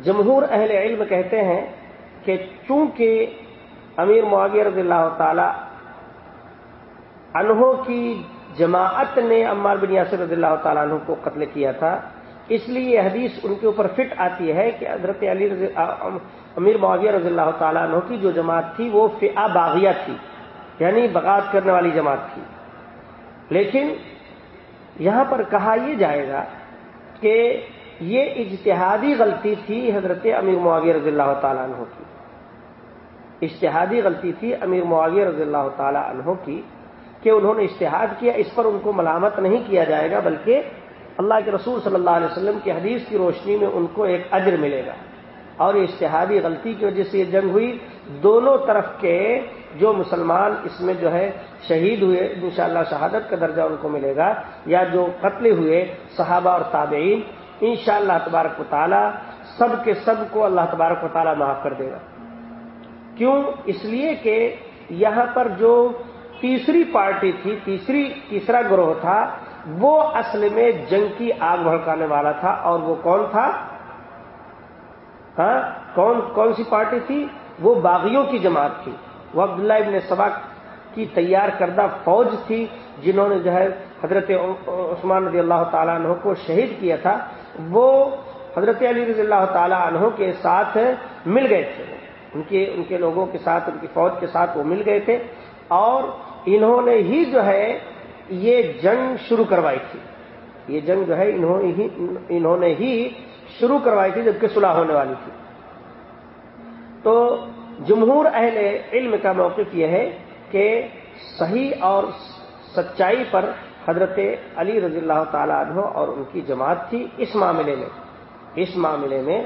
جمہور اہل علم کہتے ہیں کہ چونکہ امیر معاویہ رضی اللہ تعالی انہوں کی جماعت نے عمار بن یاسر رضی اللہ تعالیٰ عنہ کو قتل کیا تھا، اس لیے یہ حدیث ان کے اوپر فٹ آتی ہے کہ حضرت علی رضی امیر معاویہ رضی اللہ تعالیٰ عنہ کی جو جماعت تھی وہ فیا باغیہ تھی یعنی بغات کرنے والی جماعت تھی۔ لیکن یہاں پر کہا یہ جائے گا کہ یہ اجتہادی غلطی تھی حضرت امیر معاویہ رضی اللہ تعالیٰ عنہ کی۔ اجتہادی غلطی تھی امیر معاویہ رضی اللہ تعالیٰ عنہ کی کہ انہوں نے اشتہاد کیا، اس پر ان کو ملامت نہیں کیا جائے گا، بلکہ اللہ کے رسول صلی اللہ علیہ وسلم کی حدیث کی روشنی میں ان کو ایک اجر ملے گا۔ اور یہ اشتہادی غلطی کی وجہ سے یہ جنگ ہوئی۔ دونوں طرف کے جو مسلمان اس میں جو ہے شہید ہوئے، انشاءاللہ شہادت کا درجہ ان کو ملے گا، یا جو قتل ہوئے صحابہ اور تابعین، انشاءاللہ اللہ تبارک و تعالیٰ سب کے سب کو اللہ تبارک و تعالیٰ معاف کر دے گا۔ کیوں؟ اس لیے کہ یہاں پر جو تیسری پارٹی تھی، تیسری، تیسرا گروہ تھا، وہ اصل میں جنگ کی آگ بھڑکانے والا تھا۔ اور وہ کون تھا؟ ہاں کون کون سی پارٹی تھی؟ وہ باغیوں کی جماعت تھی۔ وہ عبداللہ ابن سبا کی تیار کردہ فوج تھی، جنہوں نے جو ہے حضرت عثمان رضی اللہ تعالیٰ عنہ کو شہید کیا تھا۔ وہ حضرت علی رضی اللہ تعالیٰ عنہ کے ساتھ مل گئے تھے۔ ان کے ان کے لوگوں کے ساتھ، ان کی فوج کے ساتھ وہ مل گئے تھے۔ اور انہوں نے ہی جو ہے یہ جنگ شروع کروائی تھی۔ یہ جنگ جو ہے انہوں نے ہی شروع کروائی تھی جبکہ صلح ہونے والی تھی۔ تو جمہور اہل علم کا موقف یہ ہے کہ صحیح اور سچائی پر حضرت علی رضی اللہ تعالیٰ عنہ اور ان کی جماعت تھی۔ اس معاملے میں، اس معاملے میں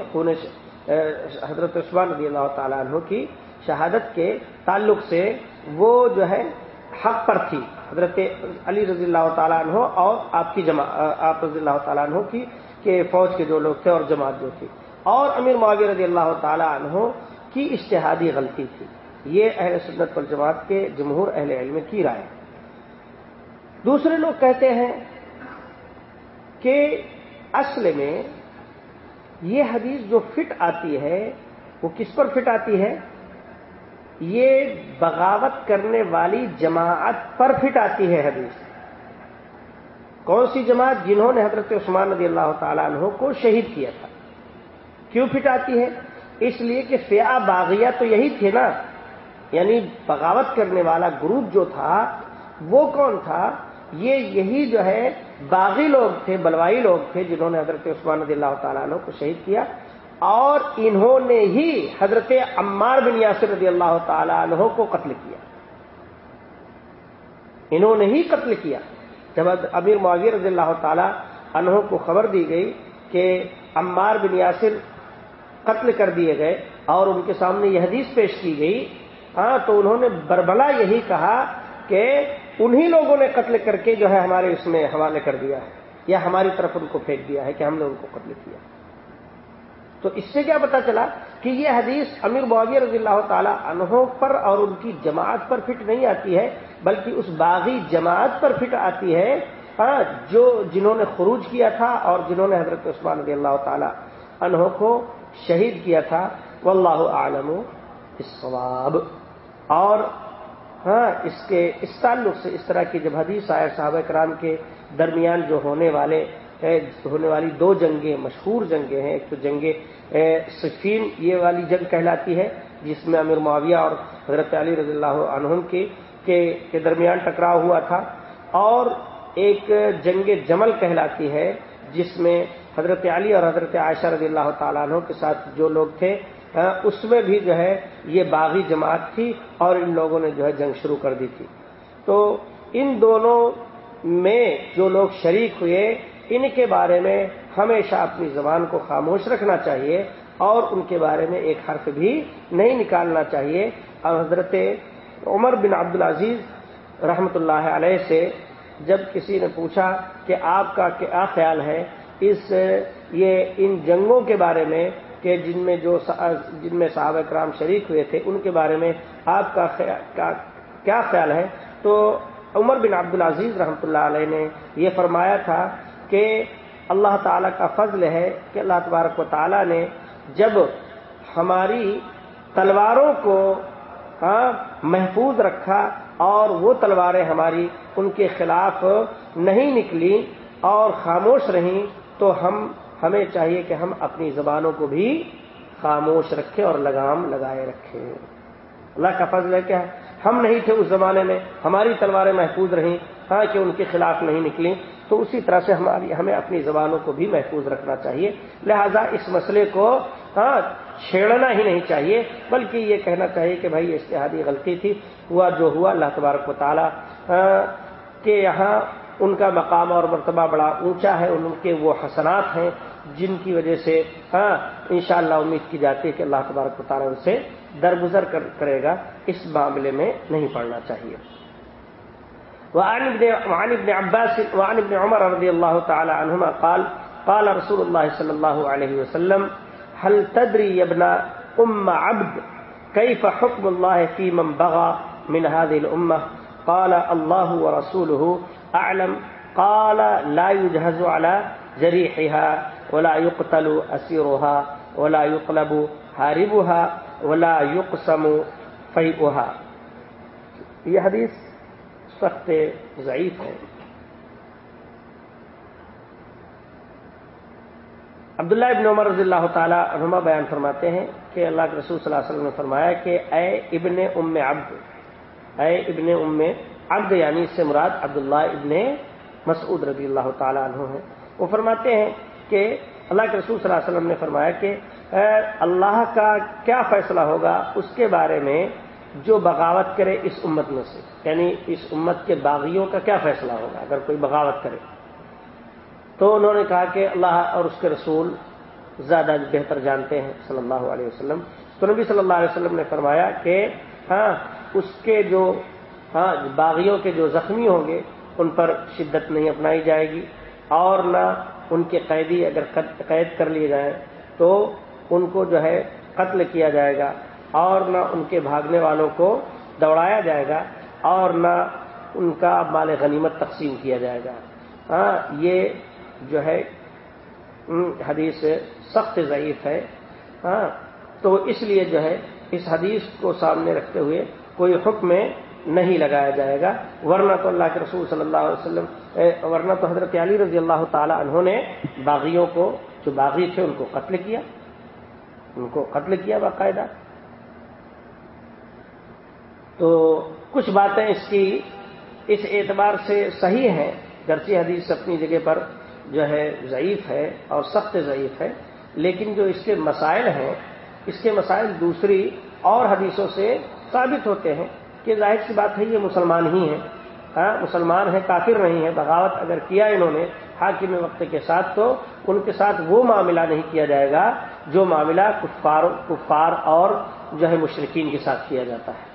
حضرت عثمان رضی اللہ تعالیٰ عنہ کی شہادت کے تعلق سے وہ جو ہے حق پر تھی۔ حضرت علی رضی اللہ تعالیٰ عنہ اور آپ کی جماعت آپ رضی اللہ تعالیٰ عنہ کی کہ فوج کے جو لوگ تھے اور جماعت جو تھی۔ اور امیر معاویہ رضی اللہ تعالیٰ عنہ کی اشتہادی غلطی تھی۔ یہ اہل سنت پر جماعت کے جمہور اہل علم کی رائے۔ دوسرے لوگ کہتے ہیں کہ اصل میں یہ حدیث جو فٹ آتی ہے، وہ کس پر فٹ آتی ہے؟ یہ بغاوت کرنے والی جماعت پر فٹ آتی ہے حدیث۔ کون سی جماعت جنہوں نے حضرت عثمان رضی اللہ تعالیٰ عنہ کو شہید کیا تھا؟ کیوں فٹ آتی ہے؟ اس لیے کہ فیا باغیہ تو یہی تھے نا یعنی بغاوت کرنے والا گروپ جو تھا، وہ کون تھا؟ یہ یہی جو ہے باغی لوگ تھے، بلوائی لوگ تھے جنہوں نے حضرت عثمان رضی اللہ تعالیٰ عنہ کو شہید کیا۔ اور انہوں نے ہی حضرت عمار بن یاسر رضی اللہ تعالی عنہ کو قتل کیا۔ انہوں نے ہی قتل کیا۔ جب امیر معاویہ رضی اللہ تعالی عنہ کو خبر دی گئی کہ عمار بن یاسر قتل کر دیے گئے اور ان کے سامنے یہ حدیث پیش کی گئی ہاں تو انہوں نے بربلا یہی کہا کہ انہی لوگوں نے قتل کر کے جو ہے ہمارے اس میں حوالے کر دیا ہے، یا ہماری طرف ان کو پھینک دیا ہے کہ ہم نے ان کو قتل کیا۔ تو اس سے کیا پتا چلا کہ یہ حدیث امیر معاویہ رضی اللہ تعالی عنہ پر اور ان کی جماعت پر فٹ نہیں آتی ہے بلکہ اس باغی جماعت پر فٹ آتی ہے ہاں، جو جنہوں نے خروج کیا تھا اور جنہوں نے حضرت عثمان رضی اللہ تعالی عنہ کو شہید کیا تھا واللہ عالم الصواب اور ہاں اس کے اس تعلق سے اس طرح کی جب حدیث آئے صحابہ کرام کے درمیان جو ہونے والے ہونے والی دو جنگیں مشہور جنگیں ہیں ایک تو جنگ سفین یہ والی جنگ کہلاتی ہے جس میں امیر معاویہ اور حضرت علی رضی اللہ عنہم کی کے درمیان ٹکراؤ ہوا تھا اور ایک جنگ جمل کہلاتی ہے جس میں حضرت علی اور حضرت عائشہ رضی اللہ تعالیٰ عنہ کے ساتھ جو لوگ تھے اس میں بھی جو ہے یہ باغی جماعت تھی اور ان لوگوں نے جو ہے جنگ شروع کر دی تھی۔ تو ان دونوں میں جو لوگ شریک ہوئے، ان کے بارے میں ہمیشہ اپنی زبان کو خاموش رکھنا چاہیے اور ان کے بارے میں ایک حرف بھی نہیں نکالنا چاہیے۔ اور حضرت عمر بن عبد العزیز رحمت اللہ علیہ سے جب کسی نے پوچھا کہ آپ کا کیا خیال ہے، اس، یہ ان جنگوں کے بارے میں کہ جن میں جو جن میں صحابہ کرام شریک ہوئے تھے، ان کے بارے میں آپ کا کیا خیال ہے؟ تو عمر بن عبد العزیز رحمۃ اللہ علیہ نے یہ فرمایا تھا کہ اللہ تعالی کا فضل ہے کہ اللہ تبارک و تعالی نے جب ہماری تلواروں کو ہاں محفوظ رکھا اور وہ تلواریں ہماری ان کے خلاف نہیں نکلی اور خاموش رہیں تو ہم، ہمیں چاہیے کہ ہم اپنی زبانوں کو بھی خاموش رکھیں اور لگام لگائے رکھیں۔ اللہ کا فضل ہے کیا ہم نہیں تھے اس زمانے میں، ہماری تلواریں محفوظ رہیں۔ ہاں کہ ان کے خلاف نہیں نکلیں۔ تو اسی طرح سے ہماری، ہمیں اپنی زبانوں کو بھی محفوظ رکھنا چاہیے۔ لہذا اس مسئلے کو ہاں چھیڑنا ہی نہیں چاہیے بلکہ یہ کہنا چاہیے کہ بھائی اشتہادی غلطی تھی ہوا جو ہوا اللہ تبارک و تعالیٰ کے یہاں ان کا مقام اور مرتبہ بڑا اونچا ہے ان کے وہ حسنات ہیں جن کی وجہ سے ہاں انشاءاللہ امید کی جاتی ہے کہ اللہ تبارک و تعالیٰ ان سے درگزر کرے گا۔ اس معاملے میں نہیں پڑنا چاہیے۔ وعن ابن, وعن ابن عباس وعن ابن عمر رضي الله تعالى عنهما قال قال رسول الله صلى الله عليه وسلم هل تدري يا ابن أم عبد كيف حكم الله في من بغى من هذه الأمة؟ قال الله ورسوله أعلم. قال لا يجهز على جريحها ولا يقتل أسيرها ولا يطلب هاربها ولا يقسم فيئها. یہ حدیث سخت ضعیف ہے۔ عبداللہ ابن عمر رضی اللہ تعالی عنما بیان فرماتے ہیں کہ اللہ کے رسول صلی اللہ علیہ وسلم نے فرمایا کہ اے ابن ام عبد، اے ابن ام عبد یعنی اس سے مراد عبداللہ ابن مسعود رضی اللہ تعالی عنہ ہیں۔ وہ فرماتے ہیں کہ اللہ کے رسول صلی اللہ علیہ وسلم نے فرمایا کہ اللہ کا کیا فیصلہ ہوگا اس کے بارے میں جو بغاوت کرے اس امت میں سے؟ یعنی اس امت کے باغیوں کا کیا فیصلہ ہوگا اگر کوئی بغاوت کرے؟ تو انہوں نے کہا کہ اللہ اور اس کے رسول زیادہ بہتر جانتے ہیں، صلی اللہ علیہ وسلم۔ تو نبی صلی اللہ علیہ وسلم نے فرمایا کہ ہاں اس کے جو ہاں باغیوں کے جو زخمی ہوں گے، ان پر شدت نہیں اپنائی جائے گی۔ اور نہ ان کے قیدی اگر قید کر لیے جائیں تو ان کو جو ہے قتل کیا جائے گا۔ اور نہ ان کے بھاگنے والوں کو دوڑایا جائے گا۔ اور نہ ان کا مال غنیمت تقسیم کیا جائے گا۔ ہاں یہ جو ہے حدیث سخت ضعیف ہے۔ ہاں تو اس لیے جو ہے، اس حدیث کو سامنے رکھتے ہوئے کوئی حکم نہیں لگایا جائے گا۔ ورنہ تو اللہ کے رسول صلی اللہ علیہ وسلم ورنہ تو حضرت علی رضی اللہ تعالی انہوں نے باغیوں کو، جو باغی تھے، ان کو قتل کیا۔ ان کو قتل کیا باقاعدہ۔ تو کچھ باتیں اس کی، اس اعتبار سے صحیح ہیں۔ گرچہ حدیث اپنی جگہ پر جو ہے ضعیف ہے اور سخت ضعیف ہے، لیکن جو اس کے مسائل ہیں، اس کے مسائل دوسری اور حدیثوں سے ثابت ہوتے ہیں کہ ظاہر سی بات ہے، یہ مسلمان ہی ہیں۔ ہاں مسلمان ہیں، کافر نہیں ہے بغاوت اگر کیا انہوں نے حاکم وقت کے ساتھ، تو ان کے ساتھ وہ معاملہ نہیں کیا جائے گا جو معاملہ کفار کفار اور جو ہے مشرقین کے ساتھ کیا جاتا ہے۔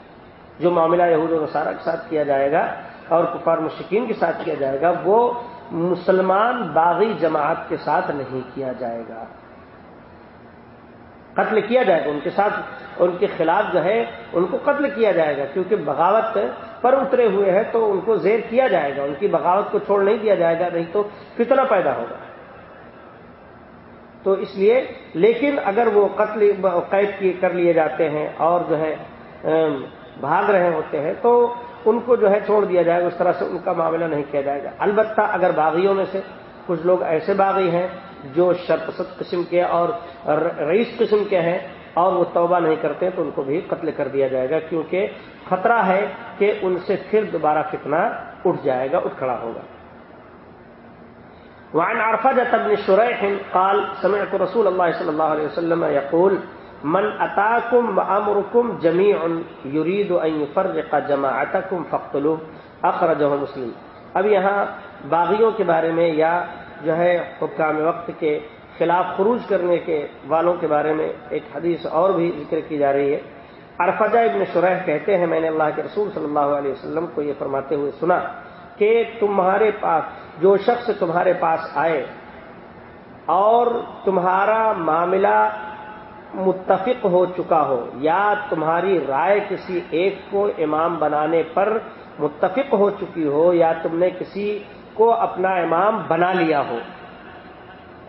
جو معاملہ یہود و نصارہ کے ساتھ کیا جائے گا اور کفار مشکین کے ساتھ کیا جائے گا، وہ مسلمان باغی جماعت کے ساتھ نہیں کیا جائے گا۔ قتل کیا جائے گا ان کے ساتھ، ان کے خلاف جو ہے، ان کو قتل کیا جائے گا، کیونکہ بغاوت پر اترے ہوئے ہیں تو ان کو زیر کیا جائے گا، ان کی بغاوت کو چھوڑ نہیں دیا جائے گا، نہیں تو فتنہ پیدا ہوگا۔ تو اس لیے، لیکن اگر وہ قتل قید کر لیے جاتے ہیں اور جو ہے بھاگ رہے ہوتے ہیں تو ان کو جو ہے چھوڑ دیا جائے گا، اس طرح سے ان کا معاملہ نہیں کیا جائے گا۔ البتہ اگر باغیوں میں سے کچھ لوگ ایسے باغی ہیں جو شرپسد قسم کے اور رئیس قسم کے ہیں اور وہ توبہ نہیں کرتے، تو ان کو بھی قتل کر دیا جائے گا، کیونکہ خطرہ ہے کہ ان سے پھر دوبارہ فتنہ اٹھ جائے گا، اٹھ کھڑا ہوگا۔ وعن عرفجة بن شريح قال، سمعت رسول الله صلى الله عليه وسلم يقول من اتاكم وامركم جميع يريد ان يفرق جماعتكم فاقتلوه. اخرجه مسلم. اب یہاں باغیوں کے بارے میں یا جو ہے حکام وقت کے خلاف خروج کرنے کے والوں کے بارے میں ایک حدیث اور بھی ذکر کی جا رہی ہے۔ ارفجا ابن شرح کہتے ہیں، میں نے اللہ کے رسول صلی اللہ علیہ وسلم کو یہ فرماتے ہوئے سنا کہ تمہارے پاس، جو شخص تمہارے پاس آئے اور تمہارا معاملہ متفق ہو چکا ہو یا تمہاری رائے کسی ایک کو امام بنانے پر متفق ہو چکی ہو یا تم نے کسی کو اپنا امام بنا لیا ہو؟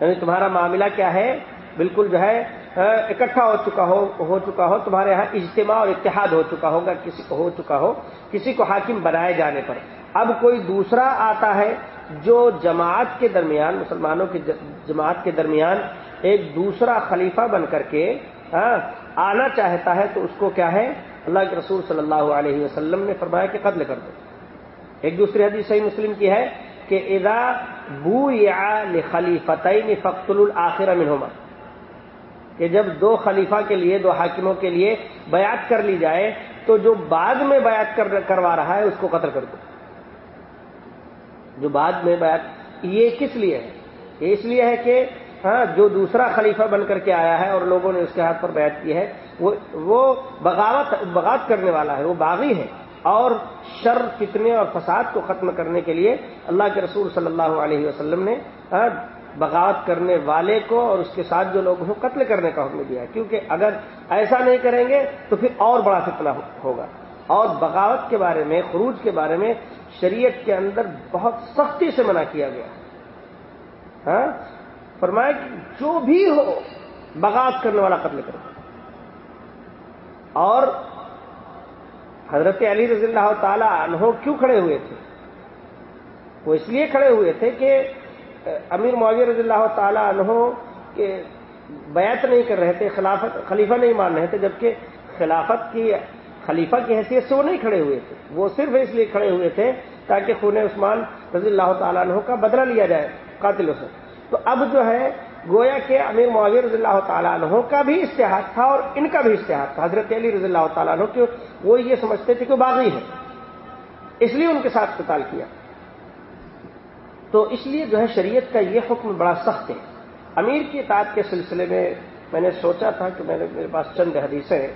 یعنی تمہارا معاملہ کیا ہے؟ بالکل جو ہے اکٹھا ہو چکا ہو ہو چکا ہو، تمہارے یہاں اجتماع اور اتحاد ہو چکا ہوگا، کسی کو ہو چکا ہو، کسی کو حاکم بنائے جانے پر۔ اب کوئی دوسرا آتا ہے جو جماعت کے درمیان، مسلمانوں کی جماعت کے درمیان ایک دوسرا خلیفہ بن کر کے ہاں، آنا چاہتا ہے تو اس کو کیا ہے؟ اللہ کے رسول صلی اللہ علیہ وسلم نے فرمایا کہ قتل کر دو۔ ایک دوسری حدیث صحیح مسلم کی ہے کہ ادا بو یا خلیفتین فخت الآخر منہما۔ کہ جب دو خلیفہ کے لیے، دو حاکموں کے لیے بیعت کر لی جائے، تو جو بعد میں بیعت کروا رہا ہے، اس کو قتل کر دو۔ جو بعد میں بیعت، یہ کس لیے ہے؟ یہ اس لیے ہے کہ ہاں جو دوسرا خلیفہ بن کر کے آیا ہے اور لوگوں نے اس کے ہاتھ پر بیعت کی ہے، وہ بغاوت بغاوت کرنے والا ہے، وہ باغی ہے۔ اور شر، فتنے اور فساد کو ختم کرنے کے لیے اللہ کے رسول صلی اللہ علیہ وسلم نے ہاں، بغاوت کرنے والے کو اور اس کے ساتھ جو لوگ ہوں، قتل کرنے کا حکم دیا ہے۔ کیونکہ اگر ایسا نہیں کریں گے تو پھر اور بڑا فتنہ ہوگا۔ اور بغاوت کے بارے میں، خروج کے بارے میں شریعت کے اندر بہت سختی سے منع کیا گیا۔ ہاں فرمایا کہ جو بھی ہو بغاوت کرنے والا قتل کرے اور حضرت علی رضی اللہ تعالی عنہ کیوں کھڑے ہوئے تھے؟ وہ اس لیے کھڑے ہوئے تھے کہ امیر معاویہ رضی اللہ تعالی عنہ کے بیعت نہیں کر رہے تھے، خلافت، خلیفہ نہیں مان رہے تھے، جبکہ خلافت کی، خلیفہ کی حیثیت سے وہ نہیں کھڑے ہوئے تھے۔ وہ صرف اس لیے کھڑے ہوئے تھے تاکہ خون عثمان رضی اللہ تعالیٰ عنہ کا بدلہ لیا جائے قاتلوں سے تو اب جو ہے گویا کہ امیر معاویر رضی اللہ تعالیٰ عنہ کا بھی اشتہار تھا اور ان کا بھی اشتہار تھا۔ حضرت علی رضی اللہ تعالیٰ عنہ کہ وہ یہ سمجھتے تھے کہ وہ باغی ہے اس لیے ان کے ساتھ قتال کیا۔ تو اس لیے جو ہے شریعت کا یہ حکم بڑا سخت ہے۔ امیر کی اطاعت کے سلسلے میں میں نے سوچا تھا کہ میں نے میرے پاس چند حدیثیں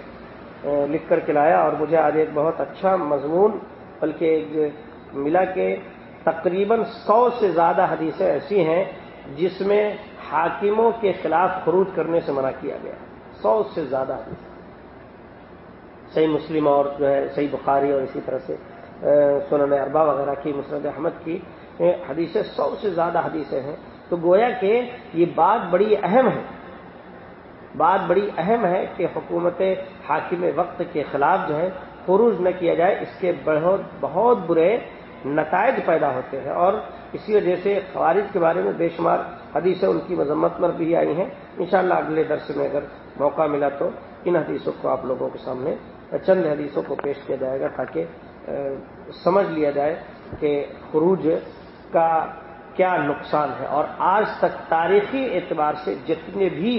لکھ کر کے لایا اور مجھے آج ایک بہت اچھا مضمون، بلکہ ایک ملا کہ تقریباً سو سے زیادہ حدیثیں ایسی ہیں جس میں حاکموں کے خلاف خروج کرنے سے منع کیا گیا۔ سو سے زیادہ حدیث۔ صحیح مسلم اور جو ہے، صحیح بخاری اور اسی طرح سے سنن اربا وغیرہ کی مسرد احمد کی حدیثیں سو سے زیادہ حدیثیں ہیں۔ تو گویا کہ یہ بات بڑی اہم ہے۔ بات بڑی اہم ہے کہ حکومت حاکم وقت کے خلاف جو ہے، خروج نہ کیا جائے۔ اس کے بہت بہت برے نتائج پیدا ہوتے ہیں اور اسی وجہ سے خوارج کے بارے میں بے شمار حدیثیں ان کی مذمت پر بھی آئی ہیں۔ انشاءاللہ اگلے درس میں اگر موقع ملا تو ان حدیثوں کو آپ لوگوں کے سامنے چند حدیثوں کو پیش کیا جائے گا تاکہ سمجھ لیا جائے کہ خروج کا کیا نقصان ہے۔ اور آج تک تاریخی اعتبار سے جتنے بھی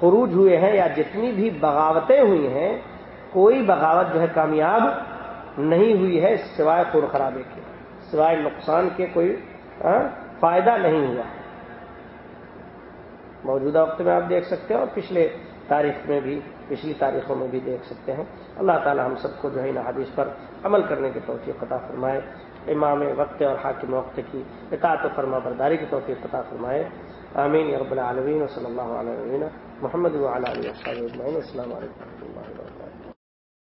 خروج ہوئے ہیں یا جتنی بھی بغاوتیں ہوئی ہیں، کوئی بغاوت جو ہے کامیاب نہیں ہوئی ہے سوائے خون خرابے کے، سوائے نقصان کے کوئی فائدہ نہیں ہوا۔ موجودہ وقت میں آپ دیکھ سکتے ہیں اور پچھلے تاریخ میں بھی، پچھلی تاریخوں میں بھی دیکھ سکتے ہیں۔ اللہ تعالی ہم سب کو جو ہے حدیث پر عمل کرنے کی توفیق قطع فرمائے۔ امام وقت اور حاکم وقت کی اطاعت و فرما برداری کی توفیق قطع فرمائے۔ آمین رب العالمین و صلی اللہ علیہ محمد علیہ السلام علیکم